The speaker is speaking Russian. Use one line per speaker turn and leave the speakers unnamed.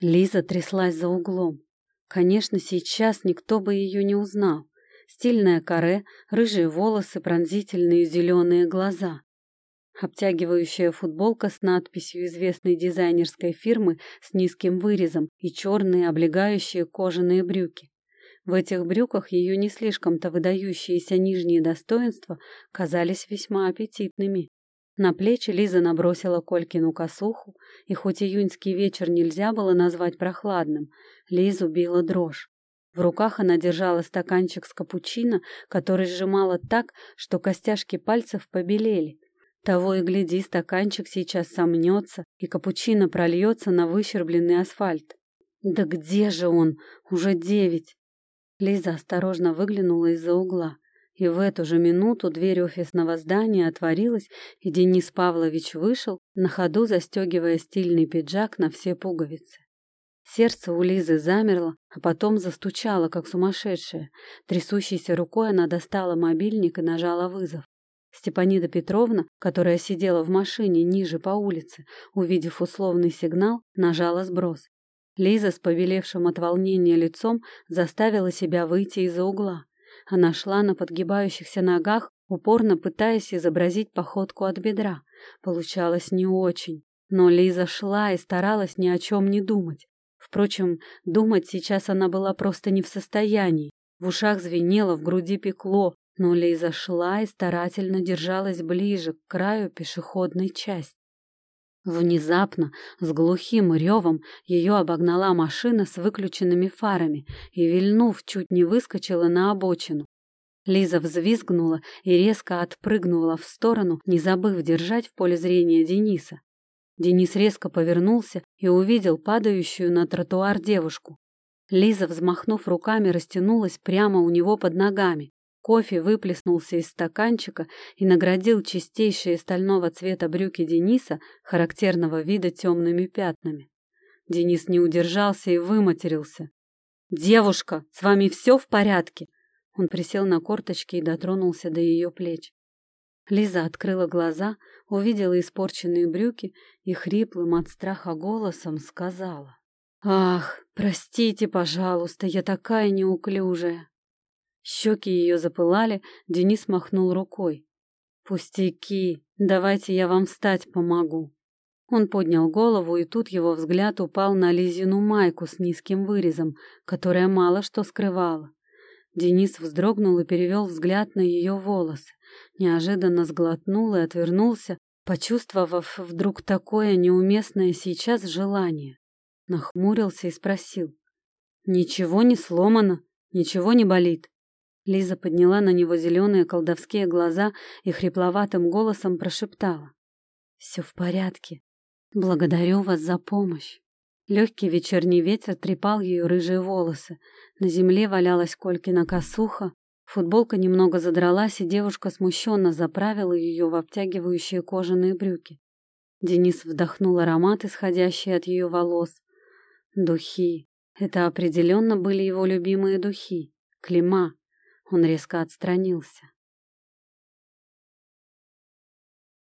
Лиза тряслась за углом. Конечно, сейчас никто бы ее не узнал. Стильное каре, рыжие волосы, пронзительные зеленые глаза. Обтягивающая футболка с надписью известной дизайнерской фирмы с низким вырезом и черные облегающие кожаные брюки. В этих брюках ее не слишком-то выдающиеся нижние достоинства казались весьма аппетитными. На плечи Лиза набросила Колькину косуху, и хоть июньский вечер нельзя было назвать прохладным, Лизу била дрожь. В руках она держала стаканчик с капучино, который сжимала так, что костяшки пальцев побелели. Того и гляди, стаканчик сейчас сомнется, и капучино прольется на выщербленный асфальт. Да где же он? Уже девять. Лиза осторожно выглянула из-за угла. И в эту же минуту дверь офисного здания отворилась, и Денис Павлович вышел, на ходу застегивая стильный пиджак на все пуговицы. Сердце у Лизы замерло, а потом застучало, как сумасшедшее. Трясущейся рукой она достала мобильник и нажала вызов. Степанида Петровна, которая сидела в машине ниже по улице, увидев условный сигнал, нажала сброс. Лиза с побелевшим от волнения лицом заставила себя выйти из-за угла. Она шла на подгибающихся ногах, упорно пытаясь изобразить походку от бедра. Получалось не очень. Но Лиза шла и старалась ни о чем не думать. Впрочем, думать сейчас она была просто не в состоянии. В ушах звенело, в груди пекло, но Лиза шла и старательно держалась ближе к краю пешеходной части. Внезапно, с глухим ревом, ее обогнала машина с выключенными фарами и, вильнув, чуть не выскочила на обочину. Лиза взвизгнула и резко отпрыгнула в сторону, не забыв держать в поле зрения Дениса. Денис резко повернулся и увидел падающую на тротуар девушку. Лиза, взмахнув руками, растянулась прямо у него под ногами. Кофе выплеснулся из стаканчика и наградил чистейшие стального цвета брюки Дениса, характерного вида темными пятнами. Денис не удержался и выматерился. «Девушка, с вами все в порядке?» Он присел на корточки и дотронулся до ее плеч. Лиза открыла глаза, увидела испорченные брюки и хриплым от страха голосом сказала. «Ах, простите, пожалуйста, я такая неуклюжая!» Щеки ее запылали, Денис махнул рукой. «Пустяки, давайте я вам встать помогу». Он поднял голову, и тут его взгляд упал на Лизину майку с низким вырезом, которая мало что скрывала. Денис вздрогнул и перевел взгляд на ее волосы. Неожиданно сглотнул и отвернулся, почувствовав вдруг такое неуместное сейчас желание. Нахмурился и спросил. «Ничего не сломано, ничего не болит?» Лиза подняла на него зеленые колдовские глаза и хрипловатым голосом прошептала. «Все в порядке. Благодарю вас за помощь». Легкий вечерний ветер трепал ее рыжие волосы. На земле валялась Колькина косуха. Футболка немного задралась, и девушка смущенно заправила ее в обтягивающие кожаные брюки. Денис вдохнул аромат, исходящий от ее волос. Духи. Это определенно были его любимые духи. Клима. Он резко отстранился.